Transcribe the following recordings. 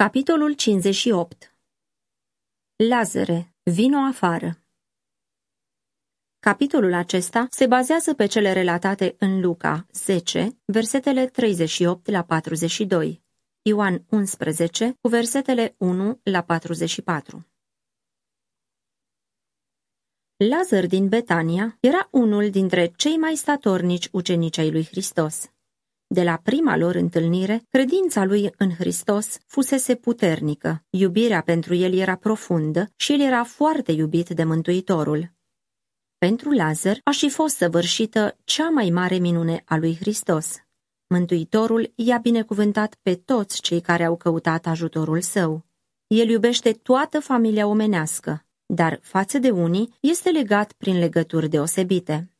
Capitolul 58 Lazare, vino afară Capitolul acesta se bazează pe cele relatate în Luca 10, versetele 38 la 42, Ioan 11, cu versetele 1 la 44. Lazar din Betania era unul dintre cei mai statornici ucenici ai lui Hristos. De la prima lor întâlnire, credința lui în Hristos fusese puternică, iubirea pentru el era profundă și el era foarte iubit de Mântuitorul. Pentru Lazar a și fost săvârșită cea mai mare minune a lui Hristos. Mântuitorul i-a binecuvântat pe toți cei care au căutat ajutorul său. El iubește toată familia omenească, dar față de unii este legat prin legături deosebite.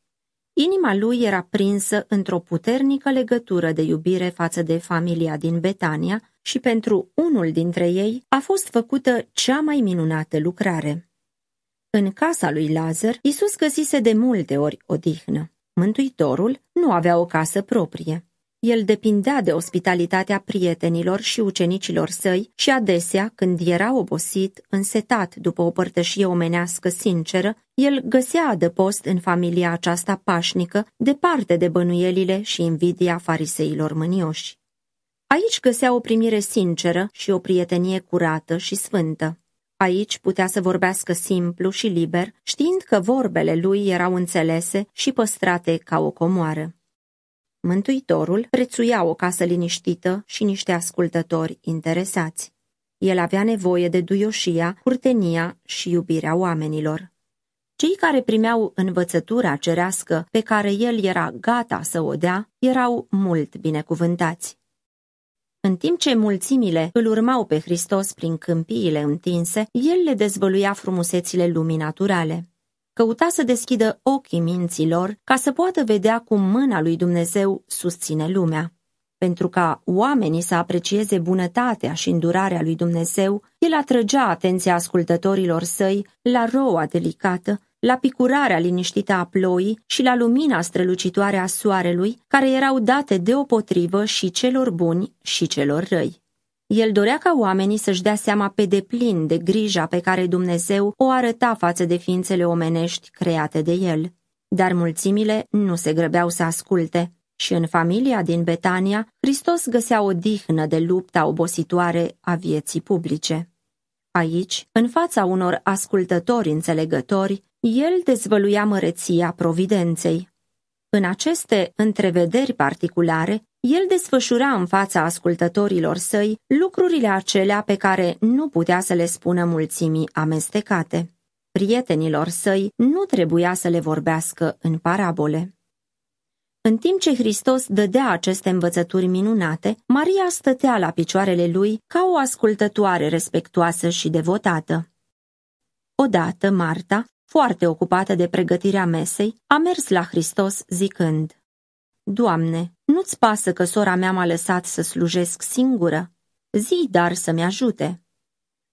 Inima lui era prinsă într-o puternică legătură de iubire față de familia din Betania și pentru unul dintre ei a fost făcută cea mai minunată lucrare. În casa lui Lazar, Isus găsise de multe ori odihnă. Mântuitorul nu avea o casă proprie. El depindea de ospitalitatea prietenilor și ucenicilor săi și adesea, când era obosit, însetat după o părtășie omenească sinceră, el găsea adăpost în familia aceasta pașnică, departe de bănuielile și invidia fariseilor mânioși. Aici găsea o primire sinceră și o prietenie curată și sfântă. Aici putea să vorbească simplu și liber, știind că vorbele lui erau înțelese și păstrate ca o comoară. Mântuitorul prețuia o casă liniștită și niște ascultători interesați. El avea nevoie de duioșia, curtenia și iubirea oamenilor. Cei care primeau învățătura cerească pe care el era gata să o dea, erau mult binecuvântați. În timp ce mulțimile îl urmau pe Hristos prin câmpiile întinse, el le dezvăluia frumusețile lumii naturale căuta să deschidă ochii minților ca să poată vedea cum mâna lui Dumnezeu susține lumea. Pentru ca oamenii să aprecieze bunătatea și îndurarea lui Dumnezeu, el atrăgea atenția ascultătorilor săi la roa delicată, la picurarea liniștită a ploii și la lumina strălucitoare a soarelui, care erau date deopotrivă și celor buni și celor răi. El dorea ca oamenii să-și dea seama pe deplin de grija pe care Dumnezeu o arăta față de ființele omenești create de el. Dar mulțimile nu se grăbeau să asculte și în familia din Betania, Hristos găsea o dihnă de lupta obositoare a vieții publice. Aici, în fața unor ascultători înțelegători, el dezvăluia măreția providenței. În aceste întrevederi particulare, el desfășura în fața ascultătorilor săi lucrurile acelea pe care nu putea să le spună mulțimii amestecate. Prietenilor săi nu trebuia să le vorbească în parabole. În timp ce Hristos dădea aceste învățături minunate, Maria stătea la picioarele lui ca o ascultătoare respectuoasă și devotată. Odată, Marta, foarte ocupată de pregătirea mesei, a mers la Hristos zicând, Doamne, nu-ți pasă că sora mea m-a lăsat să slujesc singură? Zi dar să-mi ajute.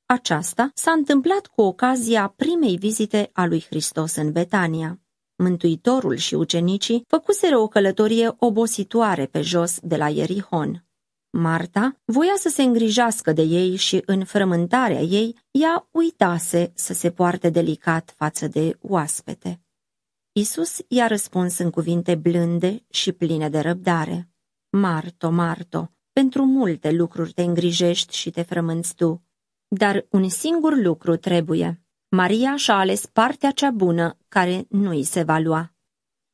Aceasta s-a întâmplat cu ocazia primei vizite a lui Hristos în Betania. Mântuitorul și ucenicii făcuseră o călătorie obositoare pe jos de la Ierihon. Marta voia să se îngrijească de ei și în frământarea ei ea uitase să se poarte delicat față de oaspete. Isus i-a răspuns în cuvinte blânde și pline de răbdare. Marto, Marto, pentru multe lucruri te îngrijești și te frămânți tu, dar un singur lucru trebuie. Maria și-a ales partea cea bună care nu îi se va lua.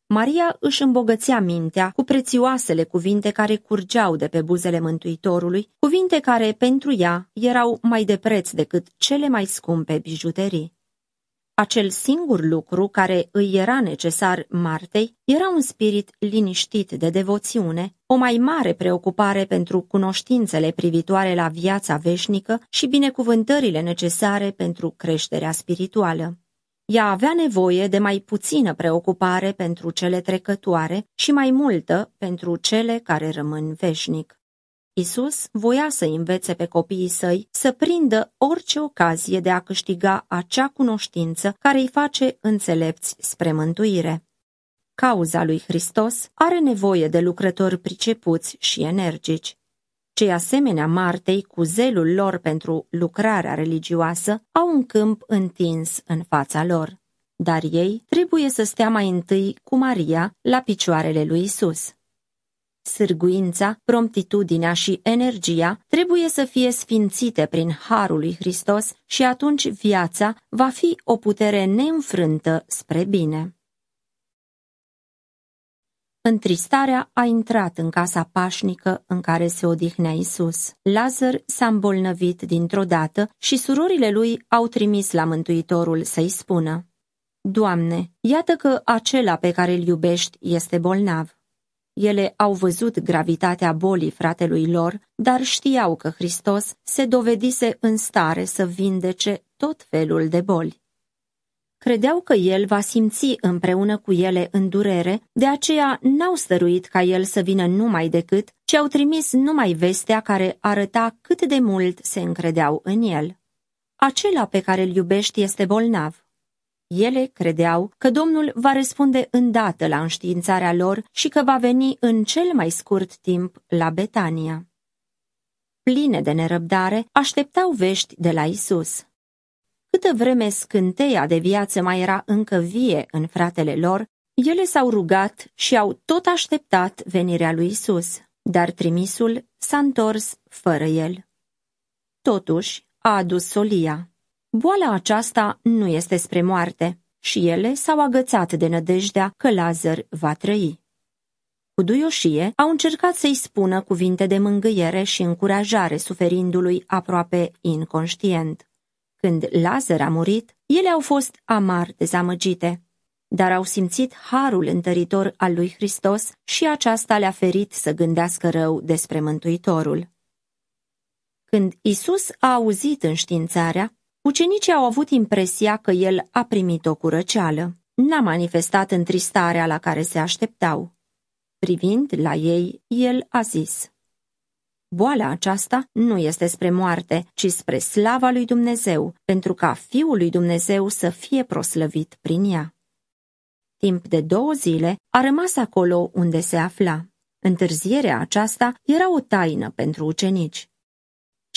Maria își îmbogățea mintea cu prețioasele cuvinte care curgeau de pe buzele Mântuitorului, cuvinte care, pentru ea, erau mai de preț decât cele mai scumpe bijuterii. Acel singur lucru care îi era necesar Martei era un spirit liniștit de devoțiune, o mai mare preocupare pentru cunoștințele privitoare la viața veșnică și binecuvântările necesare pentru creșterea spirituală. Ea avea nevoie de mai puțină preocupare pentru cele trecătoare și mai multă pentru cele care rămân veșnic. Isus voia să învețe pe copiii săi să prindă orice ocazie de a câștiga acea cunoștință care îi face înțelepți spre mântuire. Cauza lui Hristos are nevoie de lucrători pricepuți și energici. Cei asemenea Martei, cu zelul lor pentru lucrarea religioasă, au un câmp întins în fața lor. Dar ei trebuie să stea mai întâi cu Maria la picioarele lui Isus. Sârguința, promptitudinea și energia trebuie să fie sfințite prin Harul lui Hristos și atunci viața va fi o putere neînfrântă spre bine. Întristarea a intrat în casa pașnică în care se odihnea Isus. Lazar s-a îmbolnăvit dintr-o dată și surorile lui au trimis la Mântuitorul să-i spună Doamne, iată că acela pe care îl iubești este bolnav. Ele au văzut gravitatea bolii fratelui lor, dar știau că Hristos se dovedise în stare să vindece tot felul de boli. Credeau că el va simți împreună cu ele în durere, de aceea n-au stăruit ca el să vină numai decât, ci au trimis numai vestea care arăta cât de mult se încredeau în el. Acela pe care îl iubești este bolnav. Ele credeau că Domnul va răspunde îndată la înștiințarea lor și că va veni în cel mai scurt timp la Betania. Pline de nerăbdare, așteptau vești de la Isus. Câtă vreme scânteia de viață mai era încă vie în fratele lor, ele s-au rugat și au tot așteptat venirea lui Isus, dar trimisul s-a întors fără el. Totuși, a adus solia. Boala aceasta nu este spre moarte și ele s-au agățat de nădejdea că Lazar va trăi. Cu duioșie au încercat să-i spună cuvinte de mângâiere și încurajare suferindului aproape inconștient. Când Lazar a murit, ele au fost amar dezamăgite, dar au simțit harul întăritor al lui Hristos și aceasta le-a ferit să gândească rău despre Mântuitorul. Când Isus a auzit înștiințarea, ucenicii au avut impresia că el a primit o curăceală. N-a manifestat întristarea la care se așteptau. Privind la ei, el a zis, Boala aceasta nu este spre moarte, ci spre slava lui Dumnezeu, pentru ca Fiul lui Dumnezeu să fie proslăvit prin ea. Timp de două zile a rămas acolo unde se afla. Întârzierea aceasta era o taină pentru ucenici.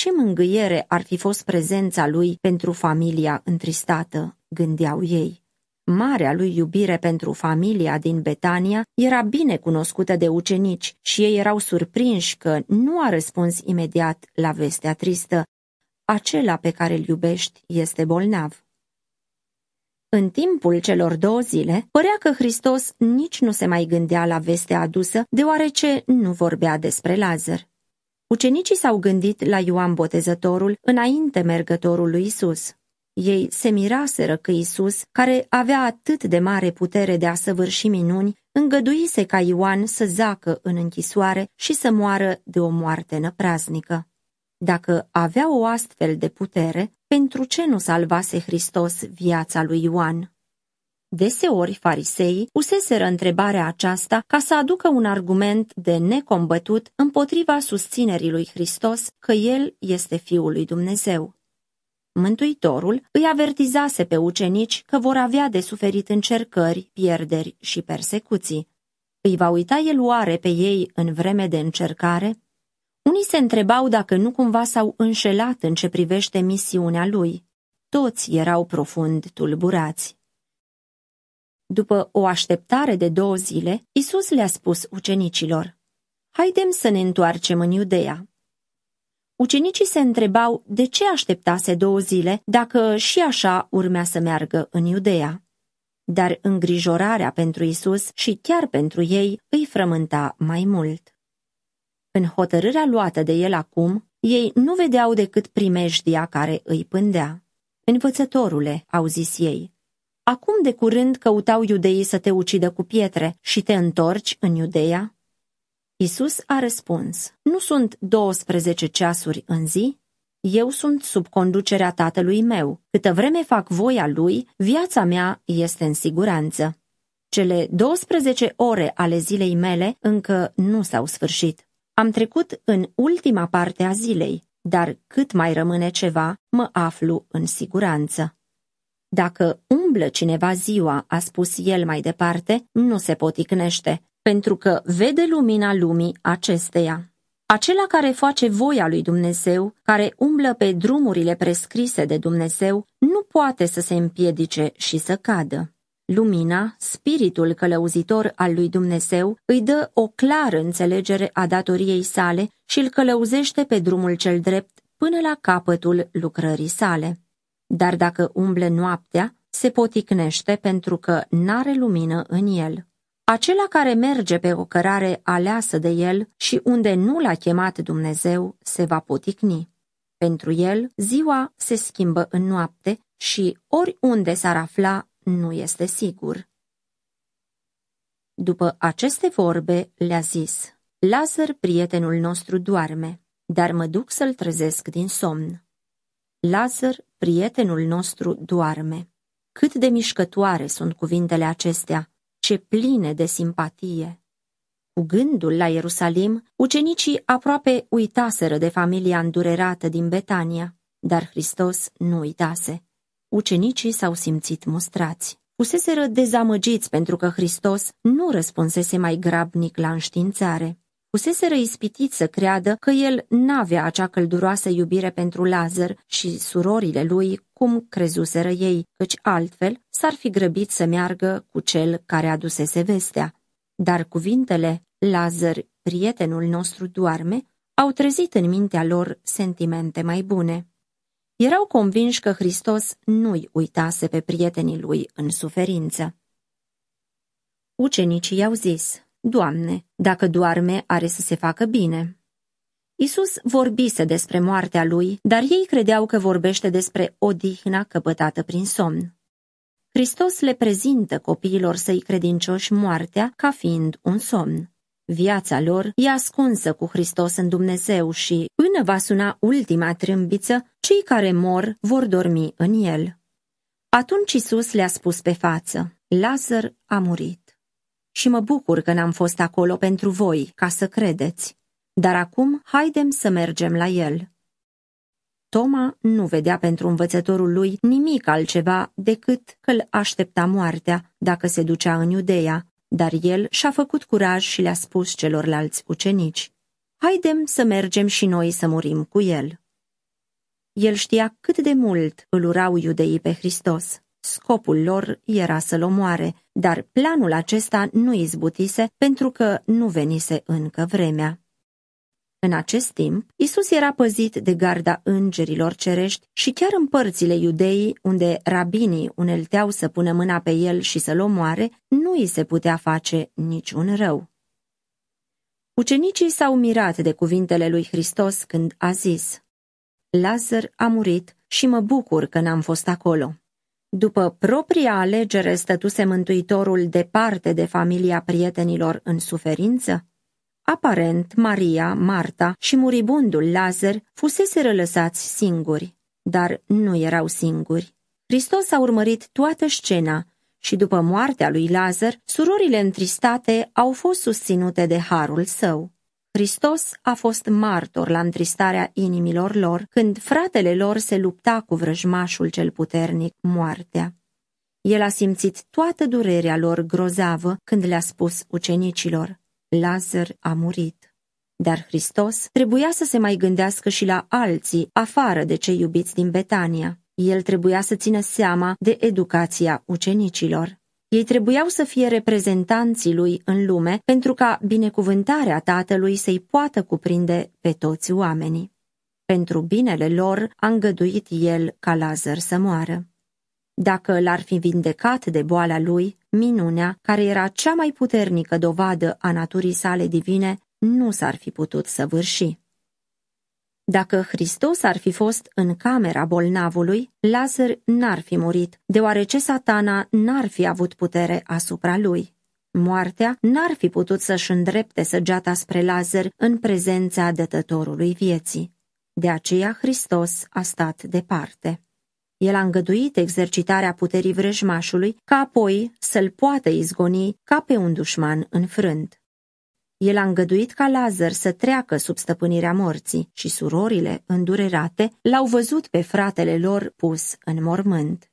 Ce mângâiere ar fi fost prezența lui pentru familia întristată, gândeau ei. Marea lui iubire pentru familia din Betania era bine cunoscută de ucenici și ei erau surprinși că nu a răspuns imediat la vestea tristă. Acela pe care îl iubești este bolnav. În timpul celor două zile, părea că Hristos nici nu se mai gândea la vestea adusă, deoarece nu vorbea despre Lazar. Ucenicii s-au gândit la Ioan Botezătorul înainte mergătorul lui Isus. Ei se miraseră că Isus, care avea atât de mare putere de a săvârși minuni, îngăduise ca Ioan să zacă în închisoare și să moară de o moarte năpraznică. Dacă avea o astfel de putere, pentru ce nu salvase Hristos viața lui Ioan? Deseori fariseii useseră întrebarea aceasta ca să aducă un argument de necombătut împotriva susținerii lui Hristos că El este Fiul lui Dumnezeu. Mântuitorul îi avertizase pe ucenici că vor avea de suferit încercări, pierderi și persecuții. Îi va uita el oare pe ei în vreme de încercare? Unii se întrebau dacă nu cumva s-au înșelat în ce privește misiunea lui. Toți erau profund tulburați. După o așteptare de două zile, Isus le-a spus ucenicilor, Haidem să ne întoarcem în Iudeea. Ucenicii se întrebau de ce așteptase două zile dacă și așa urmea să meargă în Iudeea. Dar îngrijorarea pentru Isus și chiar pentru ei îi frământa mai mult. În hotărârea luată de el acum, ei nu vedeau decât primejdia care îi pândea. Învățătorule, au zis ei, acum de curând căutau iudeii să te ucidă cu pietre și te întorci în Iudeea? Isus a răspuns, nu sunt 12 ceasuri în zi? Eu sunt sub conducerea tatălui meu. Câtă vreme fac voia lui, viața mea este în siguranță. Cele 12 ore ale zilei mele încă nu s-au sfârșit. Am trecut în ultima parte a zilei, dar cât mai rămâne ceva, mă aflu în siguranță. Dacă umblă cineva ziua, a spus el mai departe, nu se poticnește, pentru că vede lumina lumii acesteia. Acela care face voia lui Dumnezeu, care umblă pe drumurile prescrise de Dumnezeu, nu poate să se împiedice și să cadă. Lumina, spiritul călăuzitor al lui Dumnezeu, îi dă o clară înțelegere a datoriei sale și îl călăuzește pe drumul cel drept până la capătul lucrării sale. Dar dacă umble noaptea, se poticnește pentru că n-are lumină în el. Acela care merge pe o cărare aleasă de el și unde nu l-a chemat Dumnezeu, se va poticni. Pentru el, ziua se schimbă în noapte și oriunde s-ar afla, nu este sigur. După aceste vorbe, le-a zis, Lazar, prietenul nostru, doarme, dar mă duc să-l trezesc din somn. Lazar, prietenul nostru, doarme. Cât de mișcătoare sunt cuvintele acestea, ce pline de simpatie! Cu gândul la Ierusalim, ucenicii aproape uitaseră de familia îndurerată din Betania, dar Hristos nu uitase. Ucenicii s-au simțit mustrați. Fuseseră dezamăgiți pentru că Hristos nu răspunsese mai grabnic la înștiințare. Fuseseră ispitiți să creadă că el n-avea acea călduroasă iubire pentru Lazar și surorile lui, cum crezuseră ei, căci altfel s-ar fi grăbit să meargă cu cel care adusese vestea. Dar cuvintele, Lazar, prietenul nostru doarme, au trezit în mintea lor sentimente mai bune. Erau convinși că Hristos nu-i uitase pe prietenii lui în suferință. Ucenicii i-au zis, Doamne, dacă doarme, are să se facă bine. Isus vorbise despre moartea lui, dar ei credeau că vorbește despre odihna căpătată prin somn. Hristos le prezintă copiilor săi credincioși moartea ca fiind un somn. Viața lor e ascunsă cu Hristos în Dumnezeu și, până va suna ultima trâmbiță, cei care mor vor dormi în el. Atunci Isus le-a spus pe față, Lazar a murit. Și mă bucur că n-am fost acolo pentru voi, ca să credeți. Dar acum haidem să mergem la el. Toma nu vedea pentru învățătorul lui nimic altceva decât că îl aștepta moartea dacă se ducea în Iudeea, dar el și-a făcut curaj și le-a spus celorlalți ucenici, Haidem să mergem și noi să murim cu el. El știa cât de mult îl urau iudeii pe Hristos. Scopul lor era să-l omoare, dar planul acesta nu izbutise pentru că nu venise încă vremea. În acest timp, Isus era păzit de garda îngerilor cerești și chiar în părțile iudeii, unde rabinii unelteau să pună mâna pe el și să-l omoare, nu îi se putea face niciun rău. Ucenicii s-au mirat de cuvintele lui Hristos când a zis, Lazar a murit și mă bucur că n-am fost acolo. După propria alegere stătuse Mântuitorul departe de familia prietenilor în suferință? Aparent, Maria, Marta și muribundul Lazar fusese lăsați singuri, dar nu erau singuri. Hristos a urmărit toată scena și după moartea lui Lazar, surorile întristate au fost susținute de harul său. Hristos a fost martor la întristarea inimilor lor când fratele lor se lupta cu vrăjmașul cel puternic, moartea. El a simțit toată durerea lor grozavă când le-a spus ucenicilor, Lazar a murit. Dar Hristos trebuia să se mai gândească și la alții, afară de cei iubiți din Betania. El trebuia să țină seama de educația ucenicilor. Ei trebuiau să fie reprezentanții lui în lume pentru ca binecuvântarea tatălui să-i poată cuprinde pe toți oamenii. Pentru binele lor a îngăduit el ca Lazar să moară. Dacă l-ar fi vindecat de boala lui, minunea, care era cea mai puternică dovadă a naturii sale divine, nu s-ar fi putut săvârși. Dacă Hristos ar fi fost în camera bolnavului, Lazar n-ar fi murit, deoarece satana n-ar fi avut putere asupra lui. Moartea n-ar fi putut să-și îndrepte săgeata spre Lazar în prezența dătătorului vieții. De aceea Hristos a stat departe. El a îngăduit exercitarea puterii vrăjmașului ca apoi să-l poată izgoni ca pe un dușman înfrânt. El a îngăduit ca Lazar să treacă sub stăpânirea morții și surorile, îndurerate, l-au văzut pe fratele lor pus în mormânt.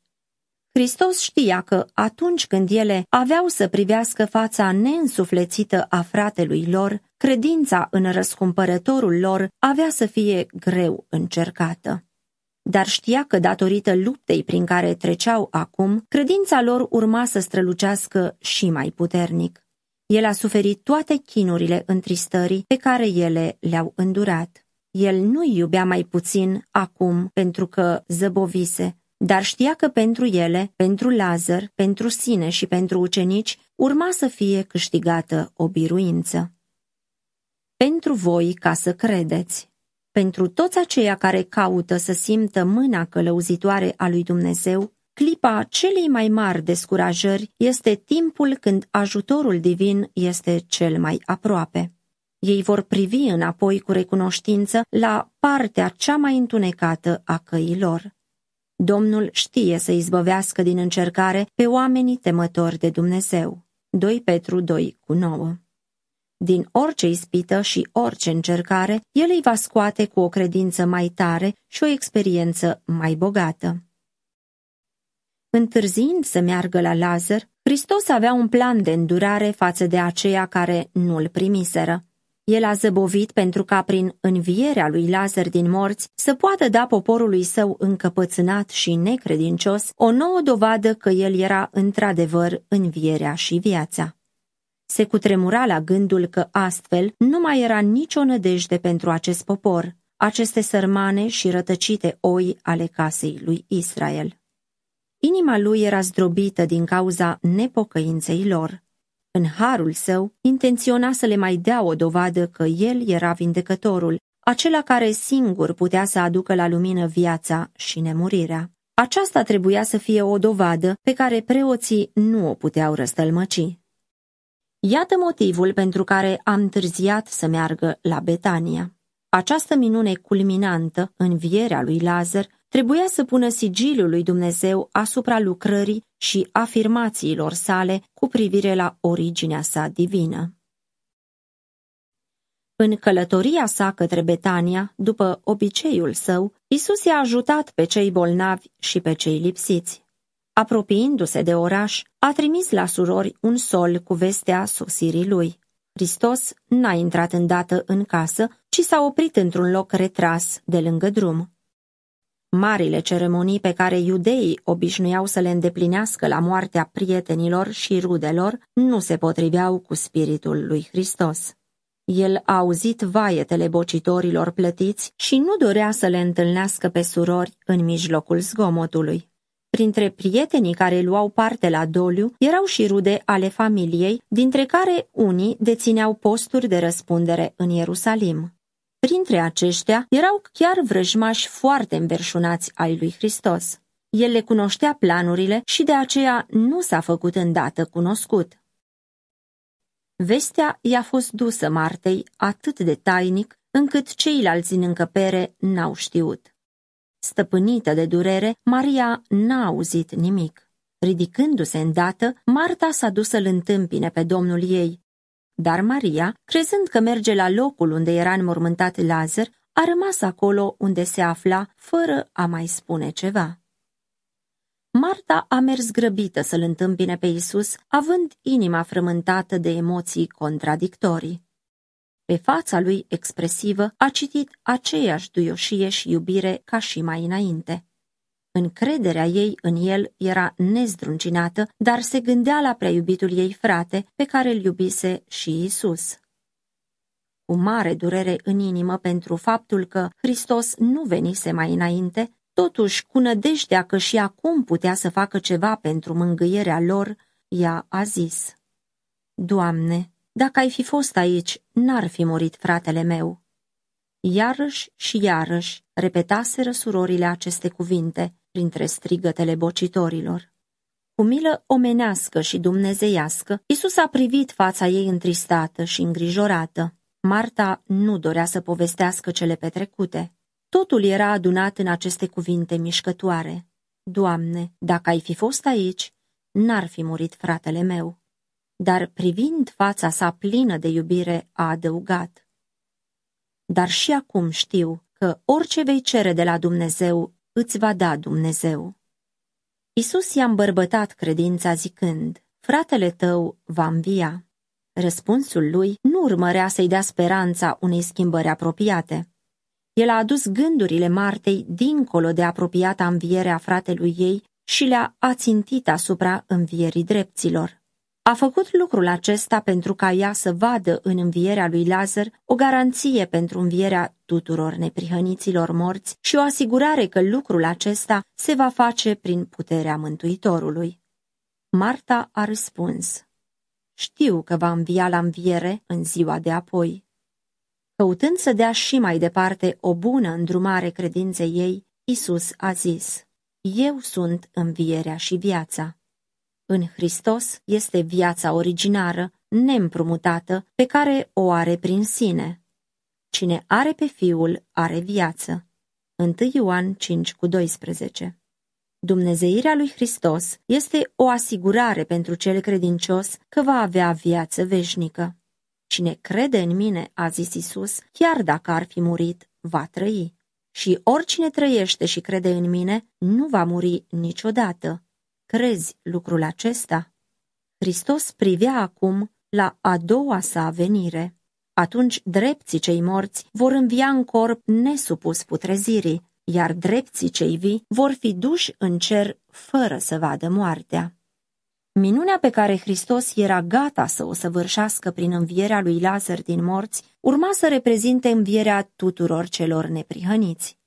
Hristos știa că atunci când ele aveau să privească fața neînsuflețită a fratelui lor, credința în răscumpărătorul lor avea să fie greu încercată. Dar știa că datorită luptei prin care treceau acum, credința lor urma să strălucească și mai puternic. El a suferit toate chinurile întristării pe care ele le-au îndurat. El nu iubea mai puțin acum pentru că zăbovise, dar știa că pentru ele, pentru Lazar, pentru sine și pentru ucenici, urma să fie câștigată o biruință. Pentru voi ca să credeți, pentru toți aceia care caută să simtă mâna călăuzitoare a lui Dumnezeu, clipa celei mai mari descurajări este timpul când ajutorul divin este cel mai aproape. Ei vor privi înapoi cu recunoștință la partea cea mai întunecată a căilor. Domnul știe să izbăvească din încercare pe oamenii temători de Dumnezeu. 2 Petru 2 cu 9 Din orice ispită și orice încercare, El îi va scoate cu o credință mai tare și o experiență mai bogată. Întârziind să meargă la Lazar, Hristos avea un plan de îndurare față de aceia care nu-l primiseră. El a zăbovit pentru ca prin învierea lui Lazar din morți să poată da poporului său încăpățânat și necredincios o nouă dovadă că el era într-adevăr învierea și viața. Se cutremura la gândul că astfel nu mai era nicio nădejde pentru acest popor, aceste sărmane și rătăcite oi ale casei lui Israel. Inima lui era zdrobită din cauza nepocăinței lor. În harul său, intenționa să le mai dea o dovadă că el era vindecătorul, acela care singur putea să aducă la lumină viața și nemurirea. Aceasta trebuia să fie o dovadă pe care preoții nu o puteau răstălmăci. Iată motivul pentru care am târziat să meargă la Betania. Această minune culminantă, învierea lui Lazar, trebuia să pună sigiliul lui Dumnezeu asupra lucrării și afirmațiilor sale cu privire la originea sa divină. În călătoria sa către Betania, după obiceiul său, Isus i-a ajutat pe cei bolnavi și pe cei lipsiți. Apropiindu-se de oraș, a trimis la surori un sol cu vestea sosirii lui. Hristos n-a intrat îndată în casă, ci s-a oprit într-un loc retras de lângă drum. Marile ceremonii pe care iudeii obișnuiau să le îndeplinească la moartea prietenilor și rudelor nu se potriveau cu spiritul lui Hristos. El a auzit vaietele bocitorilor plătiți și nu dorea să le întâlnească pe surori în mijlocul zgomotului. Printre prietenii care luau parte la doliu erau și rude ale familiei, dintre care unii dețineau posturi de răspundere în Ierusalim. Printre aceștia erau chiar vrăjmași foarte înverșunați ai lui Hristos. El le cunoștea planurile și de aceea nu s-a făcut îndată cunoscut. Vestea i-a fost dusă Martei atât de tainic, încât ceilalți în încăpere n-au știut. Stăpânită de durere, Maria n-a auzit nimic. Ridicându-se îndată, Marta s-a dus să-l întâmpine pe domnul ei, dar Maria, crezând că merge la locul unde era înmormântat Lazar, a rămas acolo unde se afla, fără a mai spune ceva. Marta a mers grăbită să-l întâmpine pe Isus, având inima frământată de emoții contradictorii. Pe fața lui expresivă a citit aceeași duioșie și iubire ca și mai înainte. Încrederea ei în el era nezdruncinată, dar se gândea la prea iubitul ei frate, pe care îl iubise și Isus. Cu mare durere în inimă pentru faptul că Hristos nu venise mai înainte, totuși cu nădejdea că și acum putea să facă ceva pentru mângâierea lor, ea a zis, Doamne, dacă ai fi fost aici, n-ar fi murit fratele meu. Iarăși și iarăși repetaseră surorile aceste cuvinte, printre strigătele bocitorilor. Cu milă omenească și dumnezeiască, Isus a privit fața ei întristată și îngrijorată. Marta nu dorea să povestească cele petrecute. Totul era adunat în aceste cuvinte mișcătoare. Doamne, dacă ai fi fost aici, n-ar fi murit fratele meu. Dar privind fața sa plină de iubire, a adăugat. Dar și acum știu că orice vei cere de la Dumnezeu îți va da Dumnezeu. Isus i-a îmbărbătat credința zicând, fratele tău va învia. Răspunsul lui nu urmărea să-i dea speranța unei schimbări apropiate. El a adus gândurile Martei dincolo de apropiata înviere a fratelui ei și le-a ațintit asupra învierii drepților. A făcut lucrul acesta pentru ca ea să vadă în învierea lui Lazar o garanție pentru învierea tuturor neprihăniților morți și o asigurare că lucrul acesta se va face prin puterea Mântuitorului. Marta a răspuns, Știu că va învia la înviere în ziua de apoi. Căutând să dea și mai departe o bună îndrumare credinței ei, Isus a zis, Eu sunt învierea și viața. În Hristos este viața originară, neîmprumutată, pe care o are prin sine. Cine are pe Fiul, are viață. 1 Ioan 5 cu 12 Dumnezeirea lui Hristos este o asigurare pentru cel credincios că va avea viață veșnică. Cine crede în mine, a zis Isus, chiar dacă ar fi murit, va trăi. Și oricine trăiește și crede în mine, nu va muri niciodată. Crezi lucrul acesta? Hristos privea acum la a doua sa venire. Atunci drepții cei morți vor învia în corp nesupus putrezirii, iar drepții cei vii vor fi duși în cer fără să vadă moartea. Minunea pe care Hristos era gata să o săvârșească prin învierea lui Lazar din morți urma să reprezinte învierea tuturor celor neprihăniți.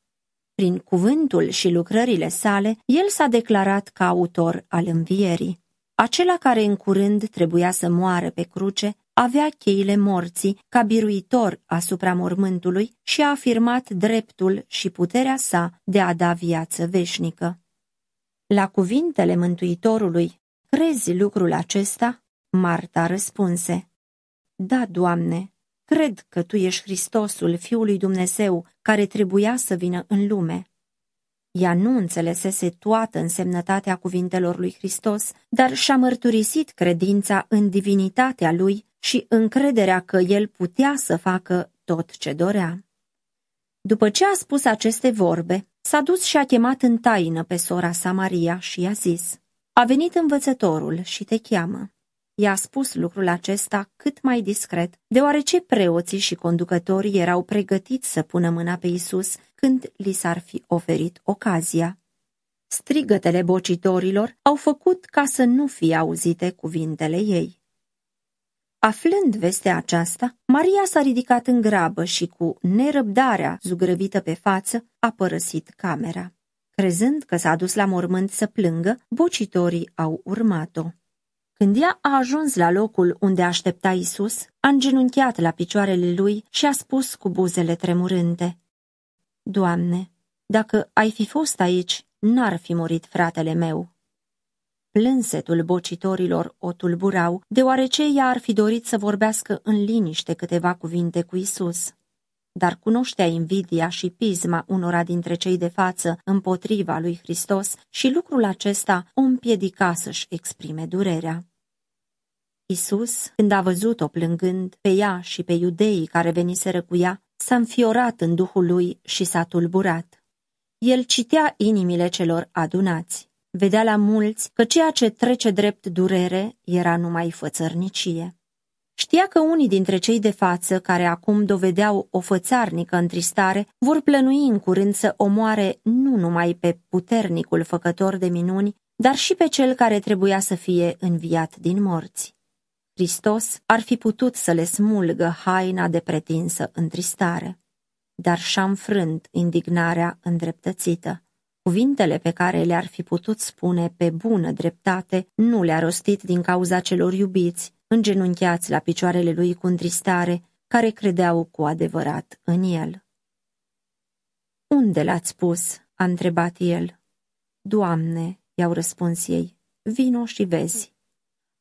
Prin cuvântul și lucrările sale, el s-a declarat ca autor al învierii. Acela care în curând trebuia să moară pe cruce, avea cheile morții ca biruitor asupra mormântului și a afirmat dreptul și puterea sa de a da viață veșnică. La cuvintele Mântuitorului, crezi lucrul acesta? Marta răspunse, Da, Doamne, Cred că tu ești Hristosul, Fiul lui Dumnezeu, care trebuia să vină în lume. Ea nu înțelesese toată însemnătatea cuvintelor lui Hristos, dar și-a mărturisit credința în divinitatea lui și încrederea că el putea să facă tot ce dorea. După ce a spus aceste vorbe, s-a dus și a chemat în taină pe sora sa Maria și i-a zis, A venit învățătorul și te cheamă. I-a spus lucrul acesta cât mai discret, deoarece preoții și conducătorii erau pregătiți să pună mâna pe Isus când li s-ar fi oferit ocazia. Strigătele bocitorilor au făcut ca să nu fie auzite cuvintele ei. Aflând vestea aceasta, Maria s-a ridicat în grabă și cu nerăbdarea zugrăvită pe față a părăsit camera. Crezând că s-a dus la mormânt să plângă, bocitorii au urmat-o. Când ea a ajuns la locul unde aștepta Isus, a îngenunchiat la picioarele lui și a spus cu buzele tremurânde, Doamne, dacă ai fi fost aici, n-ar fi murit fratele meu. Plânsetul bocitorilor o tulburau, deoarece ea ar fi dorit să vorbească în liniște câteva cuvinte cu Isus. Dar cunoștea invidia și pisma unora dintre cei de față împotriva lui Hristos și lucrul acesta o împiedica să-și exprime durerea. Isus, când a văzut-o plângând pe ea și pe iudeii care veniseră cu ea, s-a înfiorat în duhul lui și s-a tulburat. El citea inimile celor adunați. Vedea la mulți că ceea ce trece drept durere era numai fățărnicie. Știa că unii dintre cei de față, care acum dovedeau o fățarnică întristare, vor plănui în curând să omoare nu numai pe puternicul făcător de minuni, dar și pe cel care trebuia să fie înviat din morți. Hristos ar fi putut să le smulgă haina de pretinsă întristare, dar și-a înfrânt indignarea îndreptățită. Cuvintele pe care le-ar fi putut spune pe bună dreptate nu le-a rostit din cauza celor iubiți, îngenunchiați la picioarele lui cu întristare, care credeau cu adevărat în el. Unde l-ați pus?" a întrebat el. Doamne," i-au răspuns ei, vino și vezi."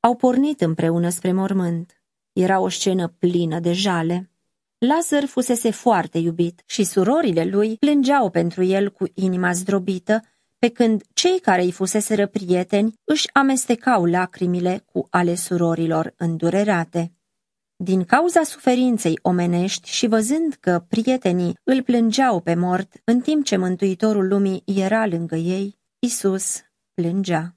Au pornit împreună spre mormânt. Era o scenă plină de jale. Lazar fusese foarte iubit și surorile lui plângeau pentru el cu inima zdrobită, pe când cei care îi fuseseră prieteni își amestecau lacrimile cu ale surorilor îndurerate. Din cauza suferinței omenești și văzând că prietenii îl plângeau pe mort în timp ce Mântuitorul lumii era lângă ei, Isus plângea.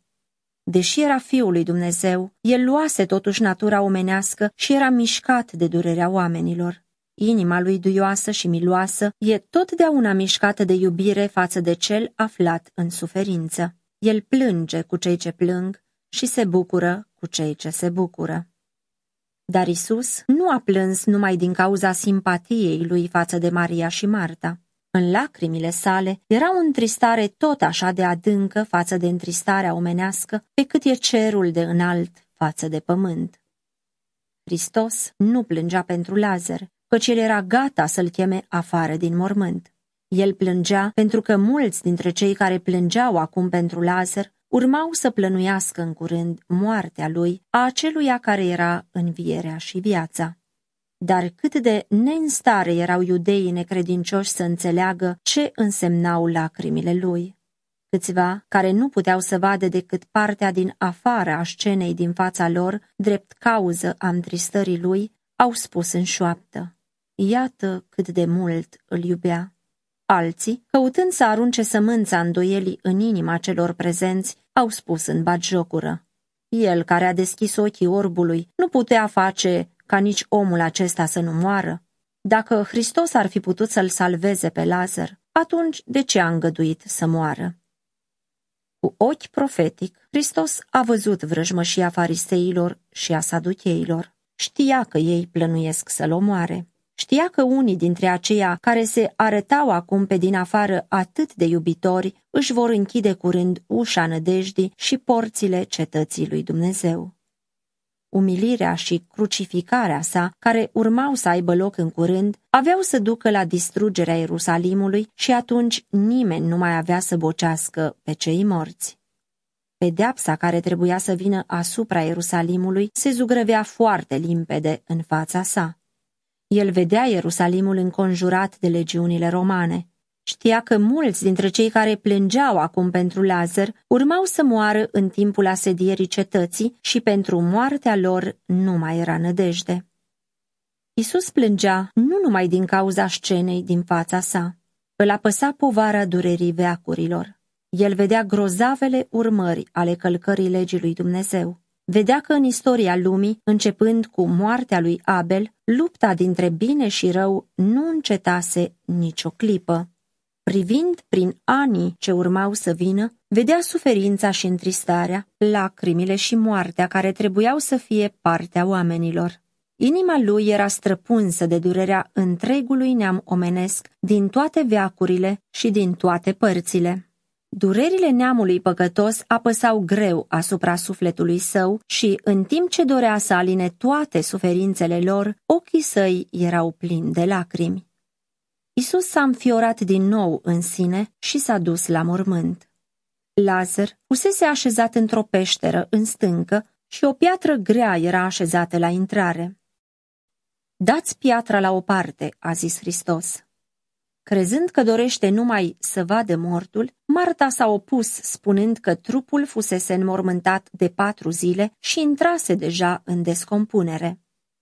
Deși era fiul lui Dumnezeu, el luase totuși natura omenească și era mișcat de durerea oamenilor. Inima lui duioasă și miloasă e totdeauna mișcată de iubire față de cel aflat în suferință. El plânge cu cei ce plâng și se bucură cu cei ce se bucură. Dar Isus nu a plâns numai din cauza simpatiei lui față de Maria și Marta. În lacrimile sale era o întristare tot așa de adâncă față de întristarea omenească, pe cât e cerul de înalt față de pământ. Hristos nu plângea pentru Lazar, căci el era gata să-l cheme afară din mormânt. El plângea pentru că mulți dintre cei care plângeau acum pentru Lazar urmau să plănuiască în curând moartea lui, a aceluia care era învierea și viața. Dar cât de neînstare erau iudeii necredincioși să înțeleagă ce însemnau lacrimile lui. Câțiva, care nu puteau să vadă decât partea din afară a scenei din fața lor, drept cauză a întristării lui, au spus în șoaptă. Iată cât de mult îl iubea. Alții, căutând să arunce sămânța îndoielii în inima celor prezenți, au spus în batjocură. El care a deschis ochii orbului nu putea face ca nici omul acesta să nu moară. Dacă Hristos ar fi putut să-l salveze pe Lazar, atunci de ce a îngăduit să moară? Cu ochi profetic, Hristos a văzut vrăjmășia fariseilor și a saducheilor. Știa că ei plănuiesc să-l omoare. Știa că unii dintre aceia care se arătau acum pe din afară atât de iubitori își vor închide curând ușa nădejdii și porțile cetății lui Dumnezeu. Umilirea și crucificarea sa, care urmau să aibă loc în curând, aveau să ducă la distrugerea Ierusalimului și atunci nimeni nu mai avea să bocească pe cei morți. Pedeapsa care trebuia să vină asupra Ierusalimului se zugrăvea foarte limpede în fața sa. El vedea Ierusalimul înconjurat de legiunile romane. Știa că mulți dintre cei care plângeau acum pentru Lazar urmau să moară în timpul asedierii cetății și pentru moartea lor nu mai era nădejde. Isus plângea nu numai din cauza scenei din fața sa. Îl apăsa povara durerii veacurilor. El vedea grozavele urmări ale călcării legii lui Dumnezeu vedea că în istoria lumii, începând cu moartea lui Abel, lupta dintre bine și rău nu încetase nicio clipă. Privind prin anii ce urmau să vină, vedea suferința și întristarea, lacrimile și moartea care trebuiau să fie partea oamenilor. Inima lui era străpunsă de durerea întregului neam omenesc din toate veacurile și din toate părțile. Durerile neamului păcătos apăsau greu asupra sufletului său și, în timp ce dorea să aline toate suferințele lor, ochii săi erau plini de lacrimi. Isus s-a înfiorat din nou în sine și s-a dus la mormânt. Lazar fusese așezat într-o peșteră în stâncă și o piatră grea era așezată la intrare. Dați piatra la o parte, a zis Hristos. Crezând că dorește numai să vadă mortul, Marta s-a opus, spunând că trupul fusese înmormântat de patru zile și intrase deja în descompunere.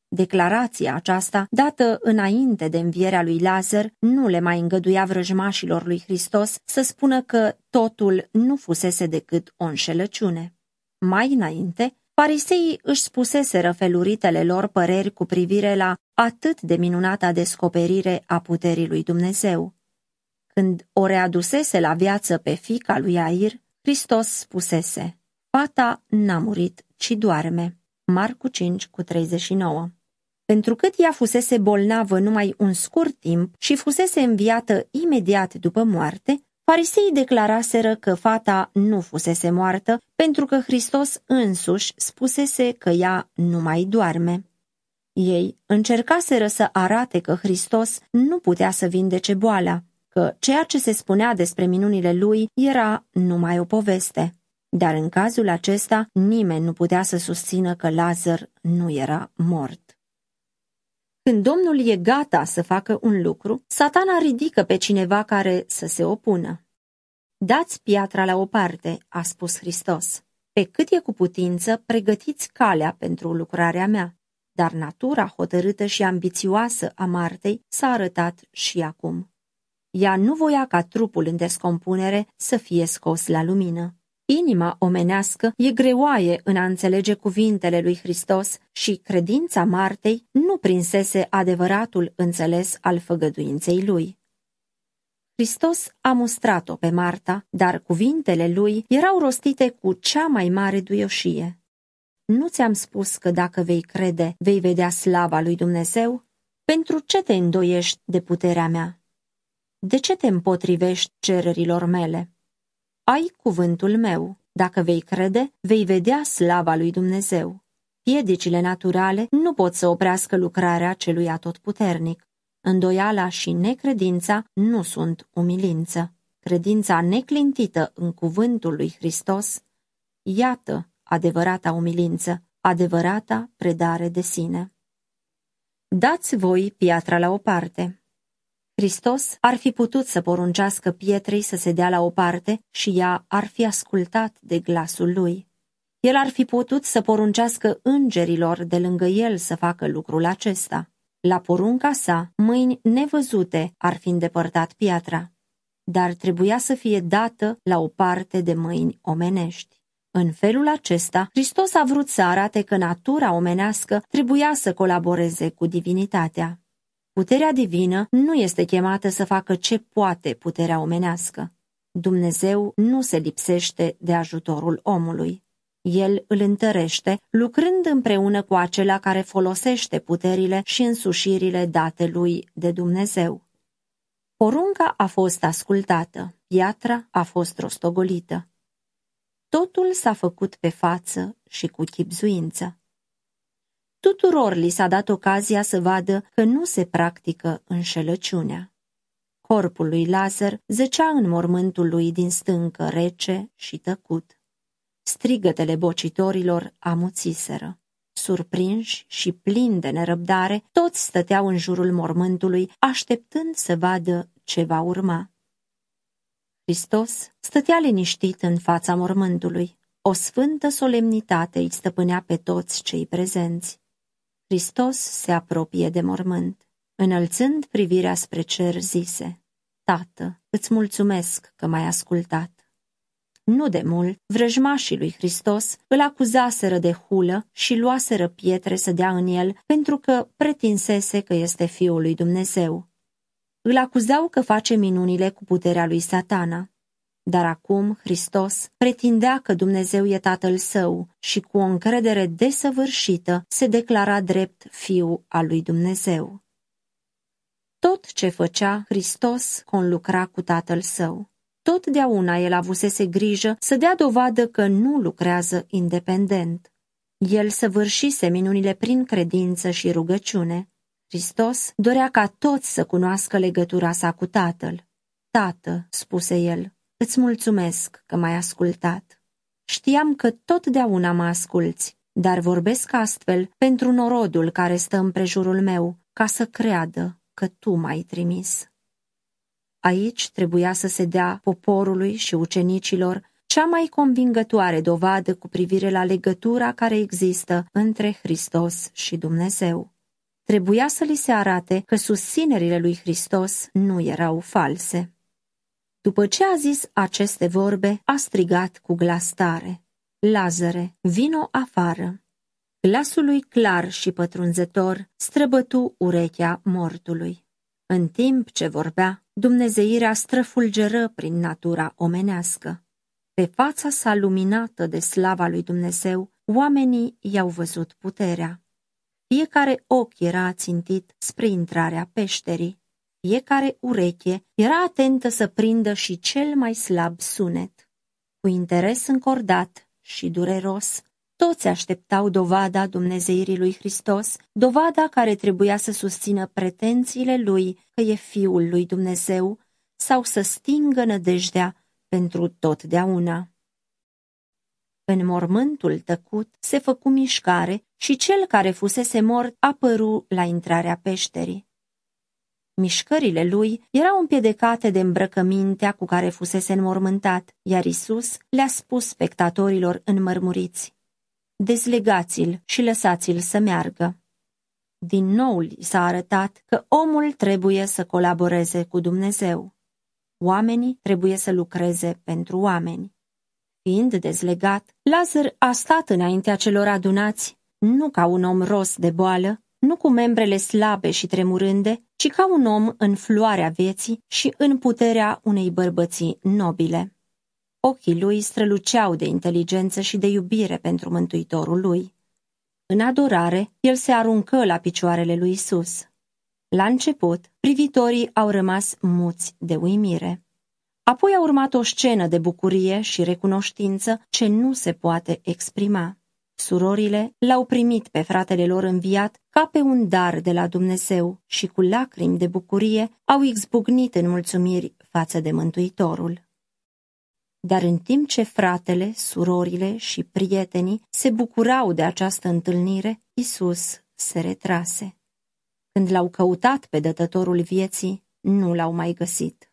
Declarația aceasta, dată înainte de învierea lui Lazar, nu le mai îngăduia vrăjmașilor lui Hristos să spună că totul nu fusese decât o înșelăciune. Mai înainte, fariseii își spuseseră feluritele lor păreri cu privire la atât de minunata descoperire a puterii lui Dumnezeu. Când o readusese la viață pe fica lui Air, Hristos spusese, Fata n-a murit, ci doarme. Marcu 5 cu 39 Întrucât ea fusese bolnavă numai un scurt timp și fusese înviată imediat după moarte, fariseii declaraseră că fata nu fusese moartă pentru că Hristos însuși spusese că ea nu mai doarme. Ei încercaseră să arate că Hristos nu putea să vindece boala, că ceea ce se spunea despre minunile lui era numai o poveste. Dar în cazul acesta, nimeni nu putea să susțină că Lazar nu era mort. Când Domnul e gata să facă un lucru, satana ridică pe cineva care să se opună. Dați piatra la o parte, a spus Hristos. Pe cât e cu putință, pregătiți calea pentru lucrarea mea. Dar natura hotărâtă și ambițioasă a Martei s-a arătat și acum. Ea nu voia ca trupul în descompunere să fie scos la lumină. Inima omenească e greoaie în a înțelege cuvintele lui Hristos și credința Martei nu prinsese adevăratul înțeles al făgăduinței lui. Hristos a mustrat-o pe Marta, dar cuvintele lui erau rostite cu cea mai mare duioșie. Nu ți-am spus că dacă vei crede, vei vedea slava lui Dumnezeu? Pentru ce te îndoiești de puterea mea? De ce te împotrivești cererilor mele? Ai cuvântul meu. Dacă vei crede, vei vedea slava lui Dumnezeu. Piedicile naturale nu pot să oprească lucrarea celui atotputernic. Îndoiala și necredința nu sunt umilință. Credința neclintită în cuvântul lui Hristos, iată adevărata umilință, adevărata predare de sine. Dați voi piatra la o parte. Hristos ar fi putut să poruncească pietrei să se dea la o parte și ea ar fi ascultat de glasul lui. El ar fi putut să poruncească îngerilor de lângă el să facă lucrul acesta. La porunca sa, mâini nevăzute ar fi îndepărtat piatra, dar trebuia să fie dată la o parte de mâini omenești. În felul acesta, Hristos a vrut să arate că natura omenească trebuia să colaboreze cu divinitatea. Puterea divină nu este chemată să facă ce poate puterea omenească. Dumnezeu nu se lipsește de ajutorul omului. El îl întărește, lucrând împreună cu acela care folosește puterile și însușirile date lui de Dumnezeu. Porunca a fost ascultată, piatra a fost rostogolită. Totul s-a făcut pe față și cu chipzuință. Tuturor li s-a dat ocazia să vadă că nu se practică înșelăciunea. Corpul lui Lazar zăcea în mormântul lui din stâncă rece și tăcut. Strigătele bocitorilor amuțiseră. Surprinși și plini de nerăbdare, toți stăteau în jurul mormântului, așteptând să vadă ce va urma. Hristos stătea liniștit în fața mormântului. O sfântă solemnitate îi stăpânea pe toți cei prezenți. Hristos se apropie de mormânt. Înălțând privirea spre cer, zise, Tată, îți mulțumesc că m-ai ascultat. Nu de mult, vrăjmașii lui Hristos îl acuzaseră de hulă și luaseră pietre să dea în el pentru că pretinsese că este Fiul lui Dumnezeu. Îl acuzau că face minunile cu puterea lui satana. Dar acum Hristos pretindea că Dumnezeu e Tatăl Său și cu o încredere desăvârșită se declara drept Fiu al lui Dumnezeu. Tot ce făcea, Hristos conlucra cu Tatăl Său. Totdeauna el avusese grijă să dea dovadă că nu lucrează independent. El săvârșise minunile prin credință și rugăciune. Hristos dorea ca toți să cunoască legătura sa cu Tatăl. Tată, spuse el, îți mulțumesc că m-ai ascultat. Știam că totdeauna mă asculți, dar vorbesc astfel pentru norodul care stă împrejurul meu, ca să creadă că tu m-ai trimis. Aici trebuia să se dea poporului și ucenicilor cea mai convingătoare dovadă cu privire la legătura care există între Hristos și Dumnezeu. Trebuia să li se arate că susținerile lui Hristos nu erau false. După ce a zis aceste vorbe, a strigat cu glas tare, Lazare, vino afară! Glasul lui clar și pătrunzător străbătu urechea mortului. În timp ce vorbea, Dumnezeirea străfulgeră prin natura omenească. Pe fața sa luminată de slava lui Dumnezeu, oamenii i-au văzut puterea. Fiecare ochi era țintit spre intrarea peșterii. Fiecare ureche era atentă să prindă și cel mai slab sunet. Cu interes încordat și dureros, toți așteptau dovada Dumnezeirii lui Hristos, dovada care trebuia să susțină pretențiile lui că e Fiul lui Dumnezeu sau să stingă nădejdea pentru totdeauna. În mormântul tăcut se făcu mișcare și cel care fusese mort apăru la intrarea peșterii. Mișcările lui erau împiedecate de îmbrăcămintea cu care fusese înmormântat, iar Isus le-a spus spectatorilor înmărmuriți dezlegați-l și lăsați-l să meargă. Din nou li s-a arătat că omul trebuie să colaboreze cu Dumnezeu. Oamenii trebuie să lucreze pentru oameni. Fiind dezlegat, Lazar a stat înaintea celor adunați, nu ca un om ros de boală, nu cu membrele slabe și tremurânde, ci ca un om în floarea vieții și în puterea unei bărbății nobile. Ochii lui străluceau de inteligență și de iubire pentru mântuitorul lui. În adorare, el se aruncă la picioarele lui Isus. La început, privitorii au rămas muți de uimire. Apoi a urmat o scenă de bucurie și recunoștință ce nu se poate exprima. Surorile l-au primit pe fratele lor înviat ca pe un dar de la Dumnezeu și cu lacrimi de bucurie au izbucnit în mulțumiri față de Mântuitorul. Dar în timp ce fratele, surorile și prietenii se bucurau de această întâlnire, Isus se retrase. Când l-au căutat pe dătătorul vieții, nu l-au mai găsit.